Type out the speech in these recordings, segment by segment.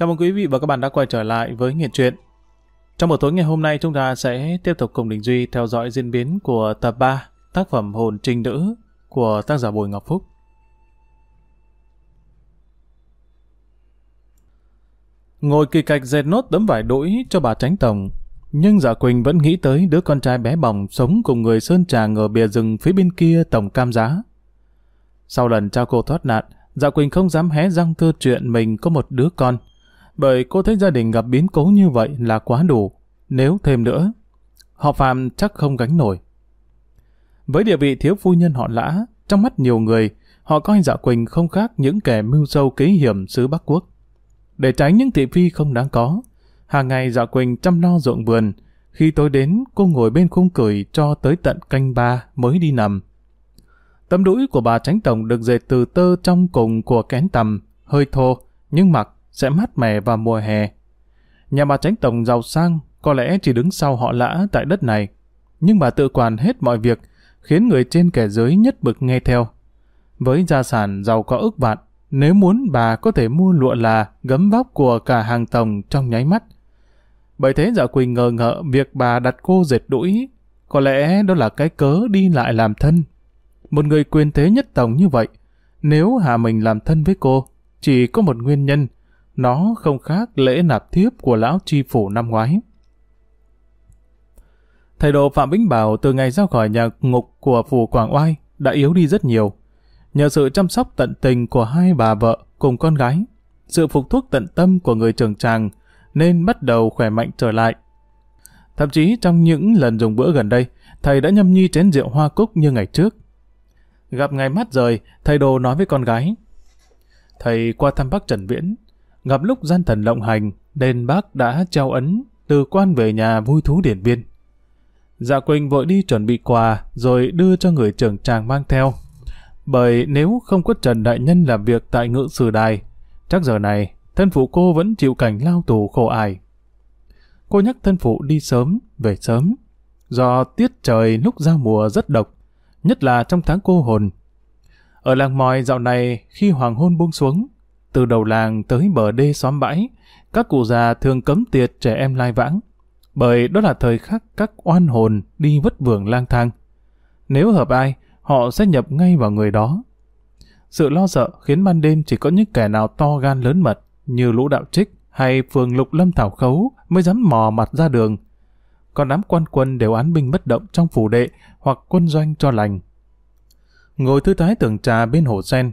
Chào mừng quý vị và các bạn đã quay trở lại với Nghiện Truyện. Trong buổi tối ngày hôm nay chúng ta sẽ tiếp tục cùng Đình Duy theo dõi diễn biến của tập 3 tác phẩm Hồn Trinh Nữ của tác giả Bùi Ngọc Phúc. Ngồi kỳ cạch dệt nốt tấm vải đũi cho bà tránh tổng, nhưng dạ Quỳnh vẫn nghĩ tới đứa con trai bé bỏng sống cùng người Sơn Tràng ở bìa rừng phía bên kia tổng cam giá. Sau lần trao cô thoát nạn, dạ Quỳnh không dám hé răng thưa chuyện mình có một đứa con, bởi cô thấy gia đình gặp biến cố như vậy là quá đủ, nếu thêm nữa, họ Phạm chắc không gánh nổi. Với địa vị thiếu phu nhân họ lã, trong mắt nhiều người, họ coi dạ Quỳnh không khác những kẻ mưu sâu kế hiểm xứ Bắc Quốc. Để tránh những thị phi không đáng có, hàng ngày dạ Quỳnh chăm lo ruộng vườn, khi tối đến cô ngồi bên khung cười cho tới tận canh ba mới đi nằm. Tấm đũi của bà tránh tổng được dệt từ tơ trong cùng của kén tầm, hơi thô, nhưng mặc sẽ mát mẻ vào mùa hè. Nhà bà tránh tổng giàu sang, có lẽ chỉ đứng sau họ lã tại đất này. Nhưng bà tự quản hết mọi việc, khiến người trên kẻ dưới nhất bực nghe theo. Với gia sản giàu có ức vạn, nếu muốn bà có thể mua lụa là gấm vóc của cả hàng tổng trong nháy mắt. Bởi thế dạ Quỳnh ngờ ngợ việc bà đặt cô dệt đũi, có lẽ đó là cái cớ đi lại làm thân. Một người quyền thế nhất tổng như vậy, nếu hạ mình làm thân với cô, chỉ có một nguyên nhân, nó không khác lễ nạp thiếp của lão tri phủ năm ngoái. Thầy đồ Phạm Vĩnh Bảo từ ngày ra khỏi nhà ngục của phủ Quảng Oai đã yếu đi rất nhiều. Nhờ sự chăm sóc tận tình của hai bà vợ cùng con gái, sự phục thuốc tận tâm của người trưởng tràng nên bắt đầu khỏe mạnh trở lại. Thậm chí trong những lần dùng bữa gần đây, thầy đã nhâm nhi chén rượu hoa cúc như ngày trước. Gặp ngày mắt rời, thầy đồ nói với con gái. Thầy qua thăm bác Trần Viễn, gặp lúc gian thần lộng hành, nên bác đã trao ấn từ quan về nhà vui thú điển viên. Dạ Quỳnh vội đi chuẩn bị quà rồi đưa cho người trưởng tràng mang theo. Bởi nếu không có Trần Đại Nhân làm việc tại ngự sử đài, chắc giờ này thân phụ cô vẫn chịu cảnh lao tù khổ ải. Cô nhắc thân phụ đi sớm, về sớm, do tiết trời lúc giao mùa rất độc, nhất là trong tháng cô hồn. Ở làng mòi dạo này khi hoàng hôn buông xuống, từ đầu làng tới bờ đê xóm bãi, các cụ già thường cấm tiệt trẻ em lai vãng, bởi đó là thời khắc các oan hồn đi vất vưởng lang thang. Nếu hợp ai, họ sẽ nhập ngay vào người đó. Sự lo sợ khiến ban đêm chỉ có những kẻ nào to gan lớn mật như lũ đạo trích hay phường lục lâm thảo khấu mới dám mò mặt ra đường. Còn đám quan quân đều án binh bất động trong phủ đệ hoặc quân doanh cho lành. Ngồi thư thái tưởng trà bên hồ sen.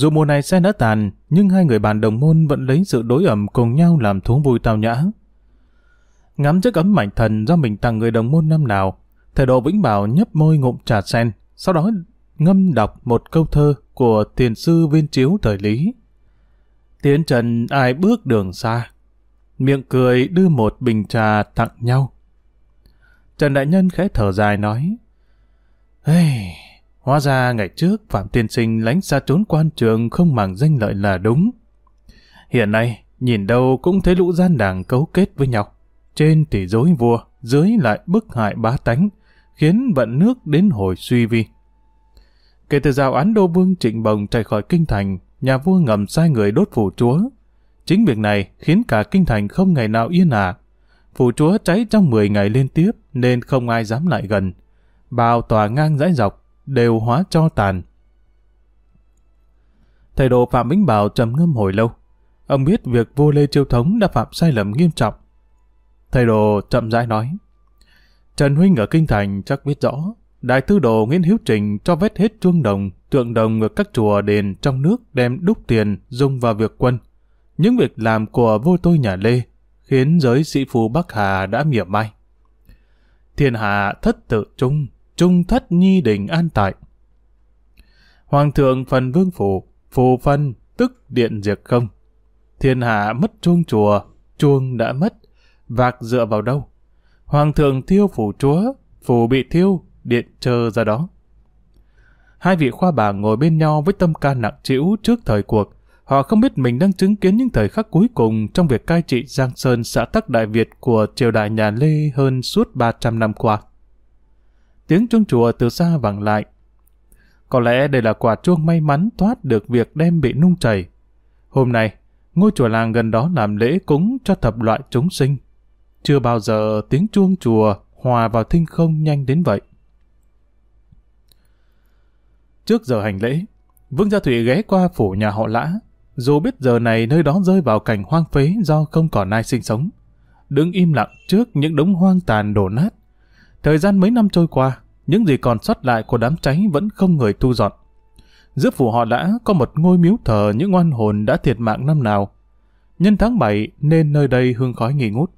Dù mùa này xe đã tàn, nhưng hai người bạn đồng môn vẫn lấy sự đối ẩm cùng nhau làm thú vui tao nhã. Ngắm chiếc ấm mảnh thần do mình tặng người đồng môn năm nào, thầy độ Vĩnh Bảo nhấp môi ngụm trà sen, sau đó ngâm đọc một câu thơ của tiền sư viên chiếu thời lý. Tiến trần ai bước đường xa, miệng cười đưa một bình trà tặng nhau. Trần Đại Nhân khẽ thở dài nói, hey, Hóa ra ngày trước Phạm Tiên Sinh lánh xa trốn quan trường không màng danh lợi là đúng. Hiện nay, nhìn đâu cũng thấy lũ gian đảng cấu kết với nhau. Trên thì dối vua, dưới lại bức hại bá tánh, khiến vận nước đến hồi suy vi. Kể từ giao án đô vương trịnh bồng chạy khỏi kinh thành, nhà vua ngầm sai người đốt phủ chúa. Chính việc này khiến cả kinh thành không ngày nào yên ả. Phủ chúa cháy trong 10 ngày liên tiếp nên không ai dám lại gần. Bao tòa ngang dãi dọc, đều hóa cho tàn. Thầy đồ Phạm Vĩnh Bảo trầm ngâm hồi lâu. Ông biết việc vua Lê Chiêu Thống đã phạm sai lầm nghiêm trọng. Thầy đồ chậm rãi nói. Trần Huynh ở Kinh Thành chắc biết rõ. Đại tư đồ Nguyễn Hiếu Trình cho vết hết chuông đồng, tượng đồng ở các chùa đền trong nước đem đúc tiền dùng vào việc quân. Những việc làm của vô tôi nhà Lê khiến giới sĩ phu Bắc Hà đã mỉa mai. Thiên hạ thất tự trung, trung thất nhi đình an tại. Hoàng thượng phần vương phủ, phù phân, tức điện diệt không. Thiên hạ mất chuông chùa, chuông đã mất, vạc dựa vào đâu. Hoàng thượng thiêu phủ chúa, phủ bị thiêu, điện chờ ra đó. Hai vị khoa bà ngồi bên nhau với tâm can nặng trĩu trước thời cuộc. Họ không biết mình đang chứng kiến những thời khắc cuối cùng trong việc cai trị Giang Sơn xã Tắc Đại Việt của triều đại nhà Lê hơn suốt 300 năm qua tiếng chuông chùa từ xa vẳng lại. Có lẽ đây là quả chuông may mắn thoát được việc đem bị nung chảy. Hôm nay, ngôi chùa làng gần đó làm lễ cúng cho thập loại chúng sinh. Chưa bao giờ tiếng chuông chùa hòa vào thinh không nhanh đến vậy. Trước giờ hành lễ, Vương Gia Thụy ghé qua phủ nhà họ Lã, dù biết giờ này nơi đó rơi vào cảnh hoang phế do không còn ai sinh sống. Đứng im lặng trước những đống hoang tàn đổ nát. Thời gian mấy năm trôi qua, những gì còn sót lại của đám cháy vẫn không người thu dọn. Giữa phủ họ đã có một ngôi miếu thờ những oan hồn đã thiệt mạng năm nào. Nhân tháng 7 nên nơi đây hương khói nghi ngút.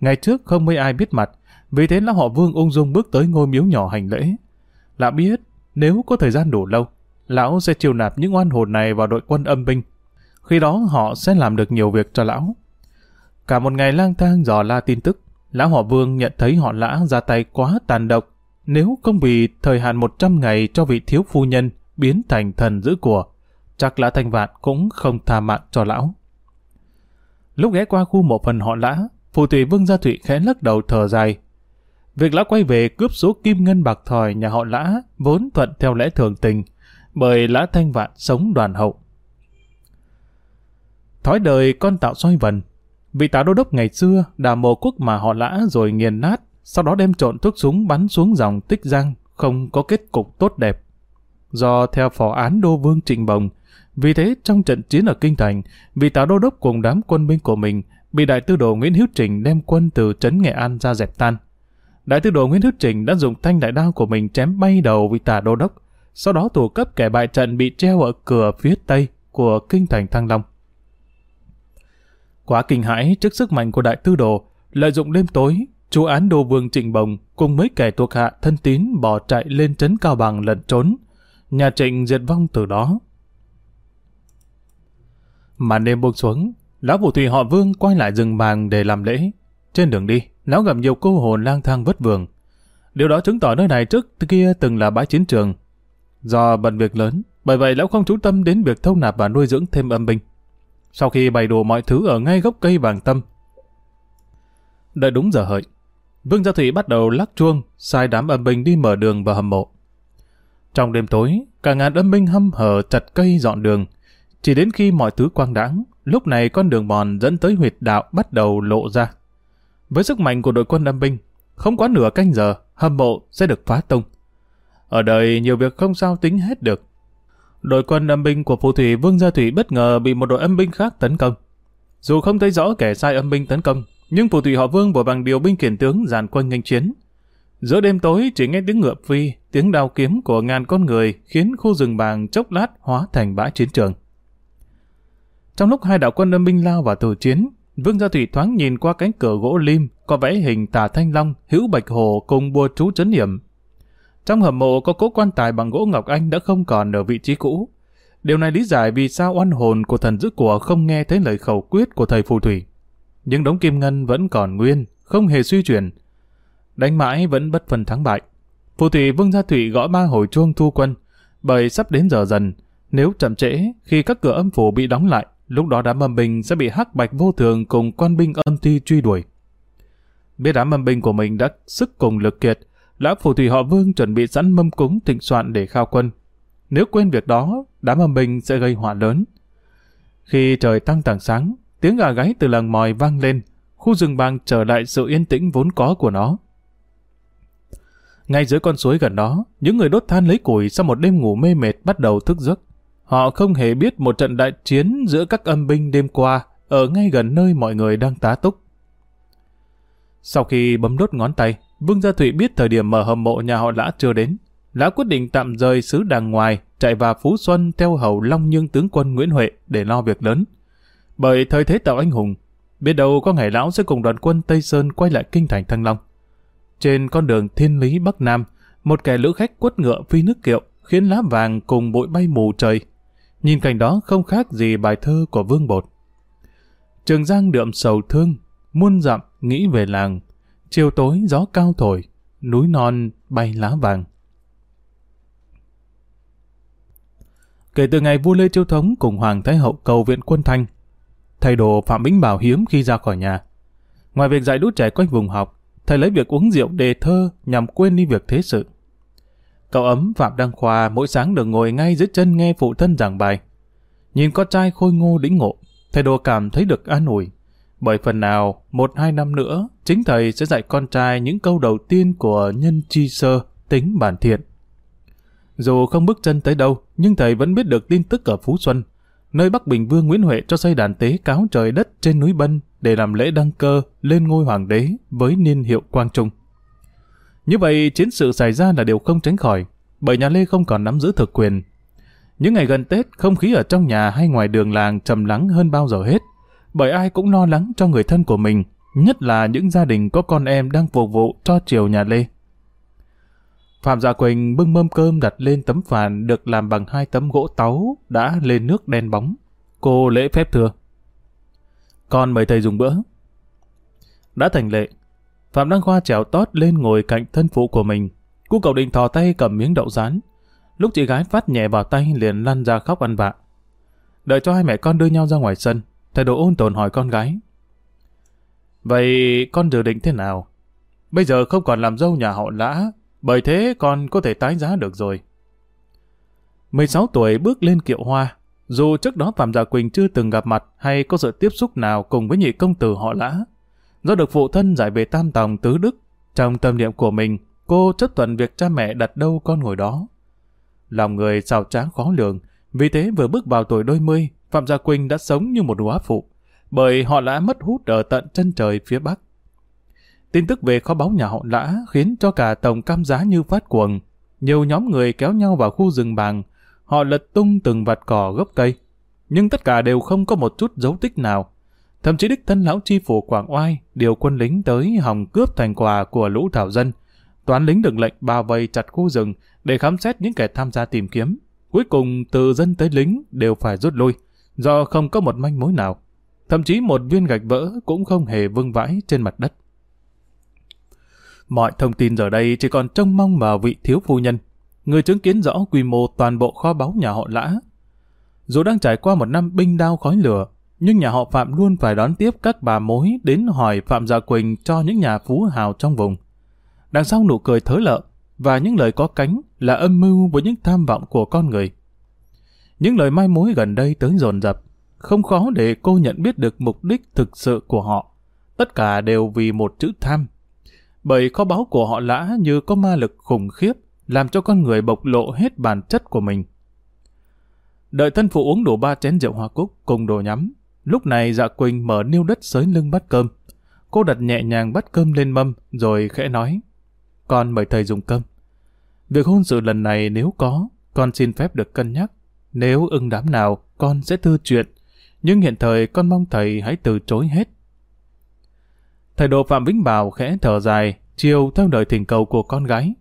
Ngày trước không mấy ai biết mặt, vì thế lão họ Vương ung dung bước tới ngôi miếu nhỏ hành lễ. Lão biết, nếu có thời gian đủ lâu, lão sẽ chiêu nạp những oan hồn này vào đội quân âm binh. Khi đó họ sẽ làm được nhiều việc cho lão. Cả một ngày lang thang dò la tin tức, lão họ Vương nhận thấy họ lã ra tay quá tàn độc. Nếu không vì thời hạn 100 ngày cho vị thiếu phu nhân biến thành thần giữ của, chắc lã thanh vạn cũng không tha mạng cho lão. Lúc ghé qua khu một phần họ lã, phù thủy Vương Gia Thụy khẽ lắc đầu thở dài. Việc lão quay về cướp số kim ngân bạc thỏi nhà họ lã vốn thuận theo lẽ thường tình, bởi lã thanh vạn sống đoàn hậu. Thói đời con tạo xoay vần, vị tá đô đốc ngày xưa đà mồ quốc mà họ lã rồi nghiền nát, sau đó đem trộn thuốc súng bắn xuống dòng tích giang, không có kết cục tốt đẹp. Do theo phò án đô vương Trịnh Bồng, vì thế trong trận chiến ở Kinh Thành, vị tá đô đốc cùng đám quân binh của mình bị đại tư đồ Nguyễn Hiếu Trình đem quân từ trấn Nghệ An ra dẹp tan. Đại tư đồ Nguyễn Hiếu Trình đã dùng thanh đại đao của mình chém bay đầu vị tả đô đốc, sau đó tù cấp kẻ bại trận bị treo ở cửa phía tây của kinh thành Thăng Long. Quá kinh hãi trước sức mạnh của đại tư đồ, lợi dụng đêm tối, chú án đô vương Trịnh Bồng cùng mấy kẻ thuộc hạ thân tín bỏ chạy lên trấn Cao Bằng lẩn trốn. Nhà Trịnh diệt vong từ đó. Màn đêm buông xuống, lão phù thủy họ Vương quay lại rừng bàng để làm lễ. Trên đường đi, lão gặp nhiều cô hồn lang thang vất vưởng. Điều đó chứng tỏ nơi này trước kia từng là bãi chiến trường. Do bận việc lớn, bởi vậy lão không chú tâm đến việc thâu nạp và nuôi dưỡng thêm âm binh. Sau khi bày đủ mọi thứ ở ngay gốc cây vàng tâm, đợi đúng giờ hợi, Vương Gia Thủy bắt đầu lắc chuông, sai đám âm binh đi mở đường vào hầm mộ. Trong đêm tối, cả ngàn âm binh hâm hở chặt cây dọn đường. Chỉ đến khi mọi thứ quang đãng, lúc này con đường mòn dẫn tới huyệt đạo bắt đầu lộ ra. Với sức mạnh của đội quân âm binh, không quá nửa canh giờ, hầm mộ sẽ được phá tung. Ở đời nhiều việc không sao tính hết được. Đội quân âm binh của phù thủy Vương Gia Thủy bất ngờ bị một đội âm binh khác tấn công. Dù không thấy rõ kẻ sai âm binh tấn công, nhưng phù thủy họ Vương vội bằng điều binh kiển tướng dàn quân nghênh chiến. Giữa đêm tối chỉ nghe tiếng ngựa phi, tiếng đao kiếm của ngàn con người khiến khu rừng bàng chốc lát hóa thành bãi chiến trường. Trong lúc hai đạo quân âm binh lao vào tử chiến, Vương Gia Thủy thoáng nhìn qua cánh cửa gỗ lim, có vẽ hình tà thanh long, hữu bạch hồ cùng bùa chú chấn hiểm. Trong hầm mộ có cố quan tài bằng gỗ ngọc anh đã không còn ở vị trí cũ. Điều này lý giải vì sao oan hồn của thần dữ của không nghe thấy lời khẩu quyết của thầy phù thủy. Nhưng đống kim ngân vẫn còn nguyên, không hề suy chuyển. Đánh mãi vẫn bất phần thắng bại. Phù thủy Vương Gia Thủy gõ ba hồi chuông thu quân, bởi sắp đến giờ dần. Nếu chậm trễ, khi các cửa âm phủ bị đóng lại, lúc đó đám âm binh sẽ bị hắc bạch vô thường cùng quan binh âm thi truy đuổi. Biết đám âm binh của mình đã sức cùng lực kiệt, lão phù thủy họ vương chuẩn bị sẵn mâm cúng thịnh soạn để khao quân. Nếu quên việc đó, đám âm binh sẽ gây họa lớn. Khi trời tăng tảng sáng, tiếng gà gáy từ làng mòi vang lên, khu rừng bàng trở lại sự yên tĩnh vốn có của nó. Ngay dưới con suối gần đó, những người đốt than lấy củi sau một đêm ngủ mê mệt bắt đầu thức giấc. Họ không hề biết một trận đại chiến giữa các âm binh đêm qua ở ngay gần nơi mọi người đang tá túc. Sau khi bấm đốt ngón tay, Vương Gia Thụy biết thời điểm mở hầm mộ nhà họ Lã chưa đến. Lã quyết định tạm rời xứ đàng ngoài, chạy vào Phú Xuân theo hầu Long Nhưng tướng quân Nguyễn Huệ để lo việc lớn. Bởi thời thế tạo anh hùng, biết đâu có ngày lão sẽ cùng đoàn quân Tây Sơn quay lại kinh thành Thăng Long. Trên con đường thiên lý Bắc Nam, một kẻ lữ khách quất ngựa phi nước kiệu khiến lá vàng cùng bụi bay mù trời Nhìn cảnh đó không khác gì bài thơ của Vương Bột. Trường Giang đượm sầu thương, muôn dặm nghĩ về làng, chiều tối gió cao thổi, núi non bay lá vàng. Kể từ ngày vua Lê Chiêu Thống cùng Hoàng Thái Hậu cầu viện quân Thanh, thầy đồ Phạm Bính Bảo hiếm khi ra khỏi nhà. Ngoài việc dạy đút trẻ quanh vùng học, thầy lấy việc uống rượu đề thơ nhằm quên đi việc thế sự. Cậu ấm Phạm Đăng Khoa mỗi sáng được ngồi ngay dưới chân nghe phụ thân giảng bài. Nhìn con trai khôi ngô đĩnh ngộ, thầy đồ cảm thấy được an ủi. Bởi phần nào, một hai năm nữa, chính thầy sẽ dạy con trai những câu đầu tiên của nhân chi sơ, tính bản thiện. Dù không bước chân tới đâu, nhưng thầy vẫn biết được tin tức ở Phú Xuân, nơi Bắc Bình Vương Nguyễn Huệ cho xây đàn tế cáo trời đất trên núi Bân để làm lễ đăng cơ lên ngôi hoàng đế với niên hiệu Quang Trung. Như vậy, chiến sự xảy ra là điều không tránh khỏi, bởi nhà Lê không còn nắm giữ thực quyền. Những ngày gần Tết, không khí ở trong nhà hay ngoài đường làng trầm lắng hơn bao giờ hết, bởi ai cũng lo lắng cho người thân của mình, nhất là những gia đình có con em đang phục vụ cho triều nhà Lê. Phạm Dạ Quỳnh bưng mâm cơm đặt lên tấm phản được làm bằng hai tấm gỗ táu đã lên nước đen bóng. Cô lễ phép thưa. Con mời thầy dùng bữa. Đã thành lệ, Phạm Đăng Khoa trèo tót lên ngồi cạnh thân phụ của mình. Cô cậu định thò tay cầm miếng đậu rán. Lúc chị gái phát nhẹ vào tay liền lăn ra khóc ăn vạ. Đợi cho hai mẹ con đưa nhau ra ngoài sân, thầy đồ ôn tồn hỏi con gái. Vậy con dự định thế nào? Bây giờ không còn làm dâu nhà họ lã, bởi thế con có thể tái giá được rồi. 16 tuổi bước lên kiệu hoa, dù trước đó Phạm Gia Quỳnh chưa từng gặp mặt hay có sự tiếp xúc nào cùng với nhị công tử họ lã. Do được phụ thân giải về tam tòng tứ đức, trong tâm niệm của mình, cô chấp thuận việc cha mẹ đặt đâu con ngồi đó. Lòng người xào tráng khó lường, vì thế vừa bước vào tuổi đôi mươi, Phạm Gia Quỳnh đã sống như một hóa phụ, bởi họ lã mất hút ở tận chân trời phía bắc. Tin tức về kho báu nhà họ lã khiến cho cả tổng cam giá như phát cuồng. Nhiều nhóm người kéo nhau vào khu rừng bàng, họ lật tung từng vạt cỏ gốc cây. Nhưng tất cả đều không có một chút dấu tích nào. Thậm chí đích thân lão chi phủ Quảng Oai điều quân lính tới hòng cướp thành quà của lũ thảo dân. Toán lính được lệnh bao vây chặt khu rừng để khám xét những kẻ tham gia tìm kiếm. Cuối cùng từ dân tới lính đều phải rút lui, do không có một manh mối nào. Thậm chí một viên gạch vỡ cũng không hề vương vãi trên mặt đất. Mọi thông tin giờ đây chỉ còn trông mong vào vị thiếu phu nhân, người chứng kiến rõ quy mô toàn bộ kho báu nhà họ lã. Dù đang trải qua một năm binh đao khói lửa, nhưng nhà họ Phạm luôn phải đón tiếp các bà mối đến hỏi Phạm Gia Quỳnh cho những nhà phú hào trong vùng. Đằng sau nụ cười thớ lợ và những lời có cánh là âm mưu với những tham vọng của con người. Những lời mai mối gần đây tới dồn dập, không khó để cô nhận biết được mục đích thực sự của họ. Tất cả đều vì một chữ tham bởi kho báu của họ lã như có ma lực khủng khiếp, làm cho con người bộc lộ hết bản chất của mình. Đợi thân phụ uống đủ ba chén rượu hoa cúc cùng đồ nhắm, lúc này dạ Quỳnh mở niêu đất sới lưng bát cơm. Cô đặt nhẹ nhàng bát cơm lên mâm, rồi khẽ nói, con mời thầy dùng cơm. Việc hôn sự lần này nếu có, con xin phép được cân nhắc. Nếu ưng đám nào, con sẽ thư chuyện. Nhưng hiện thời con mong thầy hãy từ chối hết. Thầy đồ Phạm Vĩnh Bảo khẽ thở dài, chiều theo lời thỉnh cầu của con gái.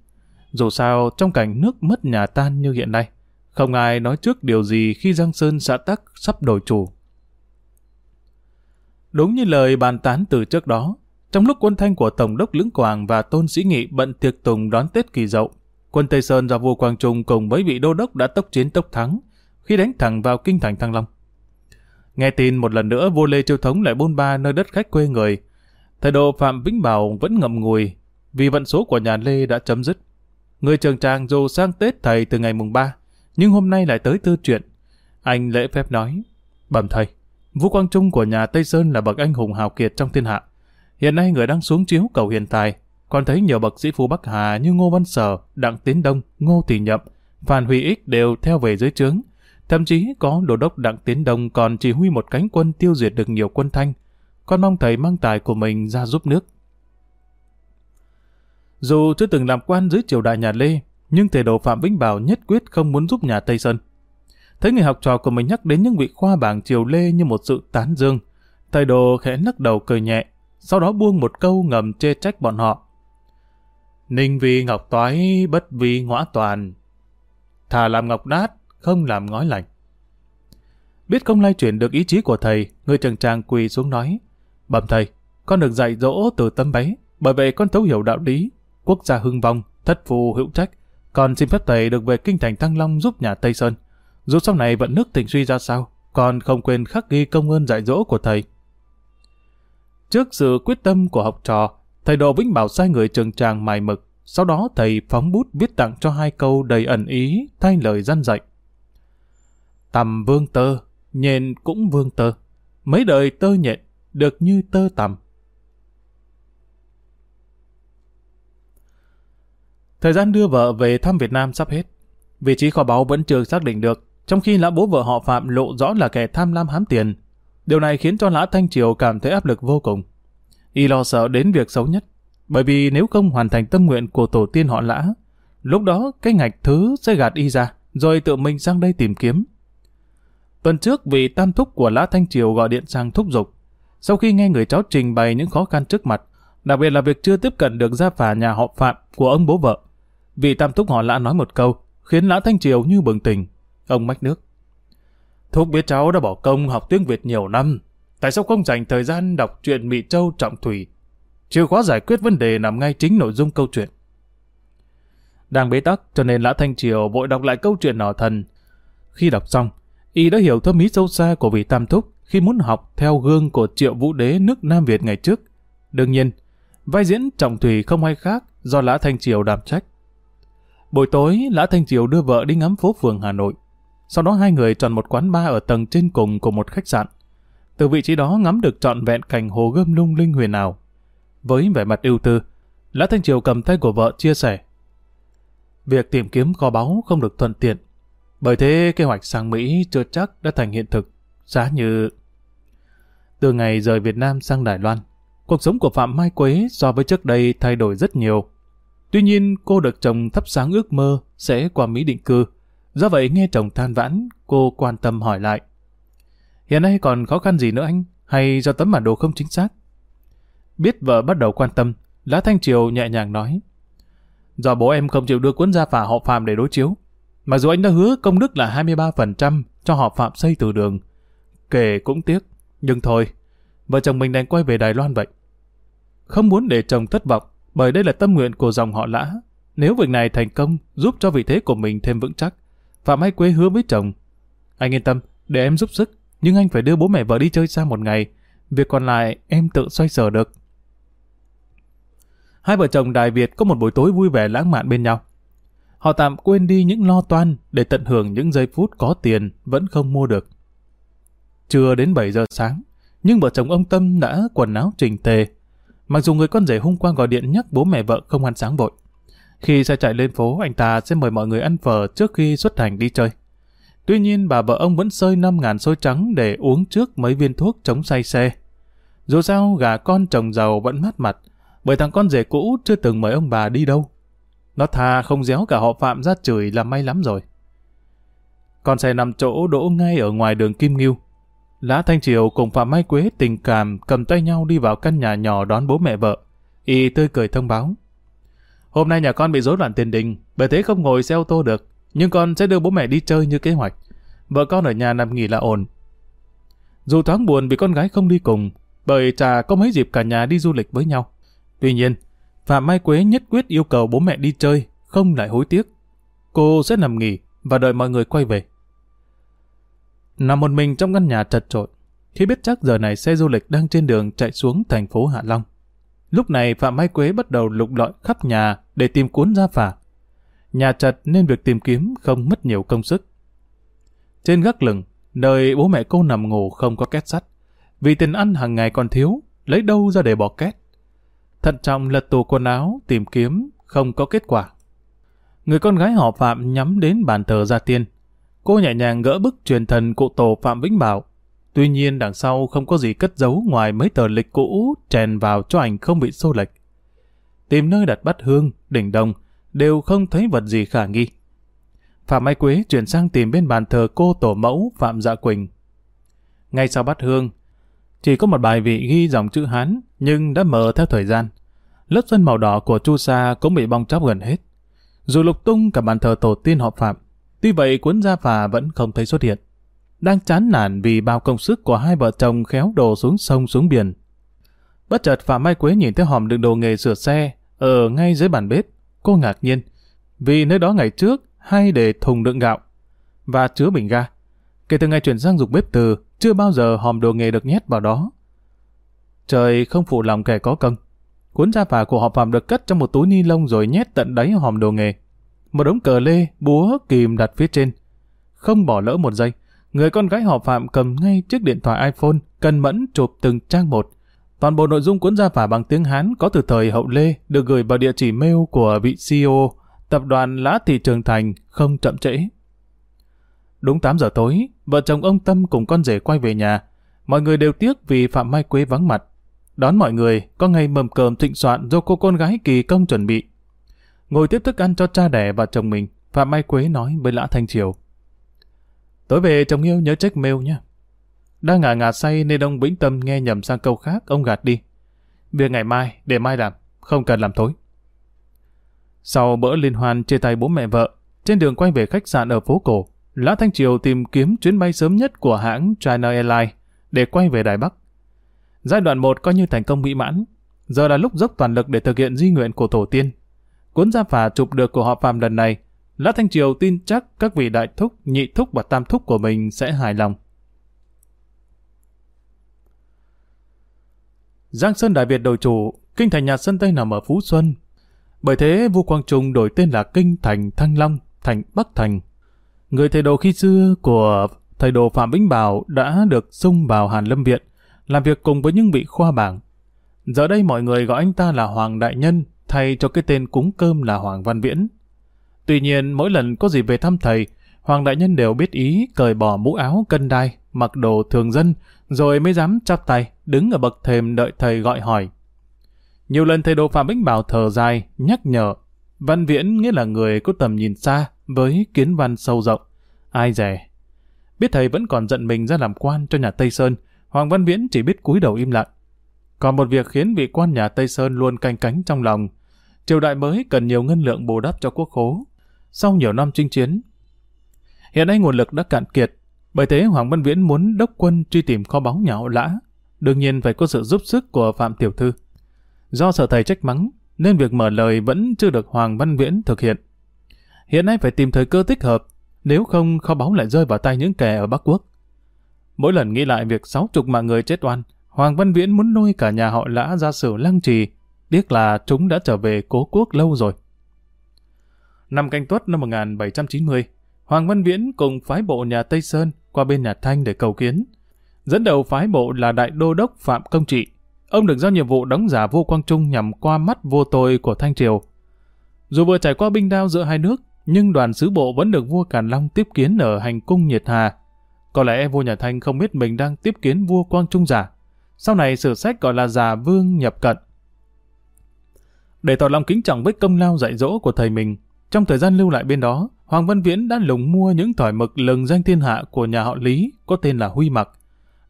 Dù sao, trong cảnh nước mất nhà tan như hiện nay, không ai nói trước điều gì khi Giang Sơn xã tắc sắp đổi chủ. Đúng như lời bàn tán từ trước đó, trong lúc quân thanh của Tổng đốc Lưỡng Quảng và Tôn Sĩ Nghị bận tiệc tùng đón Tết kỳ dậu, quân Tây Sơn do vua Quang Trung cùng với vị đô đốc đã tốc chiến tốc thắng khi đánh thẳng vào kinh thành Thăng Long. Nghe tin một lần nữa vua Lê Chiêu Thống lại bôn ba nơi đất khách quê người, thái độ Phạm Vĩnh Bảo vẫn ngậm ngùi vì vận số của nhà Lê đã chấm dứt. Người trường tràng dù sang Tết thầy từ ngày mùng 3, nhưng hôm nay lại tới tư chuyện. Anh lễ phép nói, bẩm thầy, Vũ Quang Trung của nhà Tây Sơn là bậc anh hùng hào kiệt trong thiên hạ. Hiện nay người đang xuống chiếu cầu hiện tài, còn thấy nhiều bậc sĩ phu Bắc Hà như Ngô Văn Sở, Đặng Tiến Đông, Ngô Tỷ Nhậm, Phan Huy Ích đều theo về dưới trướng. Thậm chí có đồ đốc Đặng Tiến Đông còn chỉ huy một cánh quân tiêu diệt được nhiều quân thanh, con mong thầy mang tài của mình ra giúp nước. Dù chưa từng làm quan dưới triều đại nhà Lê, nhưng thầy đồ Phạm Vĩnh Bảo nhất quyết không muốn giúp nhà Tây Sơn. Thấy người học trò của mình nhắc đến những vị khoa bảng triều Lê như một sự tán dương, thầy đồ khẽ lắc đầu cười nhẹ, sau đó buông một câu ngầm chê trách bọn họ. Ninh vì ngọc toái, bất vì ngõa toàn. Thà làm ngọc nát, không làm ngói lành. Biết không lay chuyển được ý chí của thầy, người trần tràng quỳ xuống nói, Bẩm thầy, con được dạy dỗ từ tâm bé, bởi vậy con thấu hiểu đạo lý, quốc gia hưng vong, thất phù hữu trách. Con xin phép thầy được về kinh thành Thăng Long giúp nhà Tây Sơn. Dù sau này vận nước tình suy ra sao, con không quên khắc ghi công ơn dạy dỗ của thầy. Trước sự quyết tâm của học trò, thầy Đồ Vĩnh Bảo sai người trường tràng mài mực, sau đó thầy phóng bút viết tặng cho hai câu đầy ẩn ý thay lời dân dạy. Tầm vương tơ, nhện cũng vương tơ, mấy đời tơ nhện, được như tơ tầm Thời gian đưa vợ về thăm Việt Nam sắp hết. Vị trí kho báu vẫn chưa xác định được, trong khi lã bố vợ họ Phạm lộ rõ là kẻ tham lam hám tiền. Điều này khiến cho lã Thanh Triều cảm thấy áp lực vô cùng. Y lo sợ đến việc xấu nhất, bởi vì nếu không hoàn thành tâm nguyện của tổ tiên họ lã, lúc đó cái ngạch thứ sẽ gạt y ra, rồi tự mình sang đây tìm kiếm. Tuần trước vì tam thúc của Lã Thanh Triều gọi điện sang thúc giục. Sau khi nghe người cháu trình bày những khó khăn trước mặt, đặc biệt là việc chưa tiếp cận được gia phả nhà họ Phạm của ông bố vợ, vị tam thúc họ Lã nói một câu, khiến Lã Thanh Triều như bừng tỉnh. Ông mách nước. Thúc biết cháu đã bỏ công học tiếng Việt nhiều năm, tại sao không dành thời gian đọc truyện Mỹ Châu Trọng Thủy? Chìa khóa giải quyết vấn đề nằm ngay chính nội dung câu chuyện. Đang bế tắc cho nên Lã Thanh Triều vội đọc lại câu chuyện nỏ thần. Khi đọc xong, y đã hiểu thâm ý sâu xa của vị tam thúc khi muốn học theo gương của triệu vũ đế nước Nam Việt ngày trước. Đương nhiên, vai diễn trọng thủy không ai khác do Lã Thanh Triều đảm trách. Buổi tối, Lã Thanh Triều đưa vợ đi ngắm phố phường Hà Nội. Sau đó hai người chọn một quán bar ở tầng trên cùng của một khách sạn. Từ vị trí đó ngắm được trọn vẹn cảnh hồ gươm lung linh huyền ảo. Với vẻ mặt ưu tư, Lã Thanh Triều cầm tay của vợ chia sẻ. Việc tìm kiếm kho báu không được thuận tiện. Bởi thế kế hoạch sang Mỹ chưa chắc đã thành hiện thực. Giá như... Từ ngày rời Việt Nam sang Đài Loan, cuộc sống của Phạm Mai Quế so với trước đây thay đổi rất nhiều. Tuy nhiên, cô được chồng thắp sáng ước mơ sẽ qua Mỹ định cư. Do vậy nghe chồng than vãn, cô quan tâm hỏi lại. Hiện nay còn khó khăn gì nữa anh? Hay do tấm bản đồ không chính xác? Biết vợ bắt đầu quan tâm, lá Thanh Triều nhẹ nhàng nói. Do bố em không chịu đưa cuốn gia phả họ Phạm để đối chiếu. Mặc dù anh đã hứa công đức là 23% cho họ Phạm xây từ đường. Kể cũng tiếc, nhưng thôi, vợ chồng mình đang quay về Đài Loan vậy. Không muốn để chồng thất vọng, bởi đây là tâm nguyện của dòng họ lã. Nếu việc này thành công, giúp cho vị thế của mình thêm vững chắc, Phạm Hai Quế hứa với chồng. Anh yên tâm, để em giúp sức, nhưng anh phải đưa bố mẹ vợ đi chơi xa một ngày. Việc còn lại em tự xoay sở được. Hai vợ chồng đài Việt có một buổi tối vui vẻ lãng mạn bên nhau. Họ tạm quên đi những lo toan để tận hưởng những giây phút có tiền vẫn không mua được. Chưa đến 7 giờ sáng, nhưng vợ chồng ông Tâm đã quần áo chỉnh tề. Mặc dù người con rể hôm qua gọi điện nhắc bố mẹ vợ không ăn sáng vội. Khi xe chạy lên phố, anh ta sẽ mời mọi người ăn phở trước khi xuất hành đi chơi. Tuy nhiên, bà vợ ông vẫn sơi 5.000 xôi trắng để uống trước mấy viên thuốc chống say xe. Dù sao, gà con chồng giàu vẫn mát mặt, bởi thằng con rể cũ chưa từng mời ông bà đi đâu. Nó thà không déo cả họ Phạm ra chửi là may lắm rồi. Con xe nằm chỗ đỗ ngay ở ngoài đường Kim Ngưu. Lã Thanh Triều cùng Phạm Mai Quế tình cảm cầm tay nhau đi vào căn nhà nhỏ đón bố mẹ vợ. Y tươi cười thông báo. Hôm nay nhà con bị rối loạn tiền đình, bởi thế không ngồi xe ô tô được, nhưng con sẽ đưa bố mẹ đi chơi như kế hoạch. Vợ con ở nhà nằm nghỉ là ổn. Dù thoáng buồn vì con gái không đi cùng, bởi chả có mấy dịp cả nhà đi du lịch với nhau. Tuy nhiên, Phạm Mai Quế nhất quyết yêu cầu bố mẹ đi chơi, không lại hối tiếc. Cô sẽ nằm nghỉ và đợi mọi người quay về. Nằm một mình trong căn nhà chật trội, khi biết chắc giờ này xe du lịch đang trên đường chạy xuống thành phố Hạ Long. Lúc này Phạm Mai Quế bắt đầu lục lọi khắp nhà để tìm cuốn gia phả. Nhà chật nên việc tìm kiếm không mất nhiều công sức. Trên gác lửng, nơi bố mẹ cô nằm ngủ không có két sắt. Vì tiền ăn hàng ngày còn thiếu, lấy đâu ra để bỏ két. Thận trọng lật tủ quần áo, tìm kiếm, không có kết quả. Người con gái họ Phạm nhắm đến bàn thờ gia tiên. Cô nhẹ nhàng gỡ bức truyền thần cụ tổ Phạm Vĩnh Bảo. Tuy nhiên đằng sau không có gì cất giấu ngoài mấy tờ lịch cũ chèn vào cho ảnh không bị xô lệch. Tìm nơi đặt bát hương, đỉnh đồng, đều không thấy vật gì khả nghi. Phạm Mai Quế chuyển sang tìm bên bàn thờ cô tổ mẫu Phạm Dạ Quỳnh. Ngay sau bát hương, chỉ có một bài vị ghi dòng chữ Hán, nhưng đã mờ theo thời gian. Lớp sơn màu đỏ của chu sa cũng bị bong chóc gần hết. Dù lục tung cả bàn thờ tổ tiên họ Phạm, tuy vậy cuốn gia phà vẫn không thấy xuất hiện. Đang chán nản vì bao công sức của hai vợ chồng khéo đồ xuống sông xuống biển. Bất chợt Phạm Mai Quế nhìn thấy hòm đựng đồ nghề sửa xe ở ngay dưới bàn bếp. Cô ngạc nhiên, vì nơi đó ngày trước hay để thùng đựng gạo và chứa bình ga. Kể từ ngày chuyển sang dục bếp từ, chưa bao giờ hòm đồ nghề được nhét vào đó. Trời không phụ lòng kẻ có công. Cuốn gia phả của họ Phạm được cất trong một túi ni lông rồi nhét tận đáy hòm đồ nghề. Một đống cờ lê, búa, kìm đặt phía trên. Không bỏ lỡ một giây, Người con gái họ Phạm cầm ngay chiếc điện thoại iPhone, cần mẫn chụp từng trang một. Toàn bộ nội dung cuốn gia phả bằng tiếng Hán có từ thời hậu Lê được gửi vào địa chỉ mail của vị CEO, tập đoàn Lã Thị Trường Thành, không chậm trễ. Đúng 8 giờ tối, vợ chồng ông Tâm cùng con rể quay về nhà. Mọi người đều tiếc vì Phạm Mai Quế vắng mặt. Đón mọi người, có ngày mầm cơm thịnh soạn do cô con gái kỳ công chuẩn bị. Ngồi tiếp thức ăn cho cha đẻ và chồng mình, Phạm Mai Quế nói với Lã Thanh Triều. Tối về chồng yêu nhớ check mail nhé. Đang ngả ngả say nên ông Vĩnh Tâm nghe nhầm sang câu khác, ông gạt đi. Việc ngày mai, để mai làm, không cần làm tối. Sau bữa liên hoan chia tay bố mẹ vợ, trên đường quay về khách sạn ở phố cổ, Lã Thanh Triều tìm kiếm chuyến bay sớm nhất của hãng China Airlines để quay về Đài Bắc. Giai đoạn 1 coi như thành công mỹ mãn, giờ là lúc dốc toàn lực để thực hiện di nguyện của tổ tiên. Cuốn gia phả chụp được của họ Phạm lần này, Lã Thanh Triều tin chắc các vị đại thúc, nhị thúc và tam thúc của mình sẽ hài lòng. Giang Sơn Đại Việt đổi chủ, kinh thành nhà sơn Tây nằm ở Phú Xuân. Bởi thế vua Quang Trung đổi tên là Kinh Thành Thăng Long, thành Bắc Thành. Người thầy đồ khi xưa của thầy đồ Phạm Vĩnh Bảo đã được sung vào Hàn Lâm Viện, làm việc cùng với những vị khoa bảng. Giờ đây mọi người gọi anh ta là Hoàng Đại Nhân, thay cho cái tên cúng cơm là Hoàng Văn Viễn. Tuy nhiên, mỗi lần có gì về thăm thầy, Hoàng Đại Nhân đều biết ý cởi bỏ mũ áo cân đai, mặc đồ thường dân, rồi mới dám chắp tay, đứng ở bậc thềm đợi thầy gọi hỏi. Nhiều lần thầy đồ Phạm Vĩnh Bảo thở dài, nhắc nhở. Văn Viễn nghĩa là người có tầm nhìn xa, với kiến văn sâu rộng. Ai dè. Biết thầy vẫn còn giận mình ra làm quan cho nhà Tây Sơn, Hoàng Văn Viễn chỉ biết cúi đầu im lặng. Còn một việc khiến vị quan nhà Tây Sơn luôn canh cánh trong lòng. Triều đại mới cần nhiều ngân lượng bù đắp cho quốc khố. Sau nhiều năm chinh chiến, hiện nay nguồn lực đã cạn kiệt. Bởi thế Hoàng Văn Viễn muốn đốc quân truy tìm kho báu nhà hậu lã. Đương nhiên phải có sự giúp sức của Phạm Tiểu Thư. Do sợ thầy trách mắng, nên việc mở lời vẫn chưa được Hoàng Văn Viễn thực hiện. Hiện nay phải tìm thời cơ thích hợp, nếu không kho báu lại rơi vào tay những kẻ ở Bắc Quốc. Mỗi lần nghĩ lại việc sáu chục mạng người chết oan, Hoàng Văn Viễn muốn nuôi cả nhà họ lã ra sử lăng trì, tiếc là chúng đã trở về cố quốc lâu rồi. Năm canh tuất năm 1790, Hoàng Văn Viễn cùng phái bộ nhà Tây Sơn qua bên nhà Thanh để cầu kiến. Dẫn đầu phái bộ là đại đô đốc Phạm Công Trị. Ông được giao nhiệm vụ đóng giả vua Quang Trung nhằm qua mắt vô tội của Thanh Triều. Dù vừa trải qua binh đao giữa hai nước, nhưng đoàn sứ bộ vẫn được vua Càn Long tiếp kiến ở hành cung Nhiệt Hà. Có lẽ vua nhà Thanh không biết mình đang tiếp kiến vua Quang Trung giả. Sau này sử sách gọi là giả vương nhập cận. Để tỏ lòng kính trọng với công lao dạy dỗ của thầy mình, trong thời gian lưu lại bên đó, Hoàng Văn Viễn đã lùng mua những thỏi mực lừng danh thiên hạ của nhà họ Lý có tên là Huy Mặc.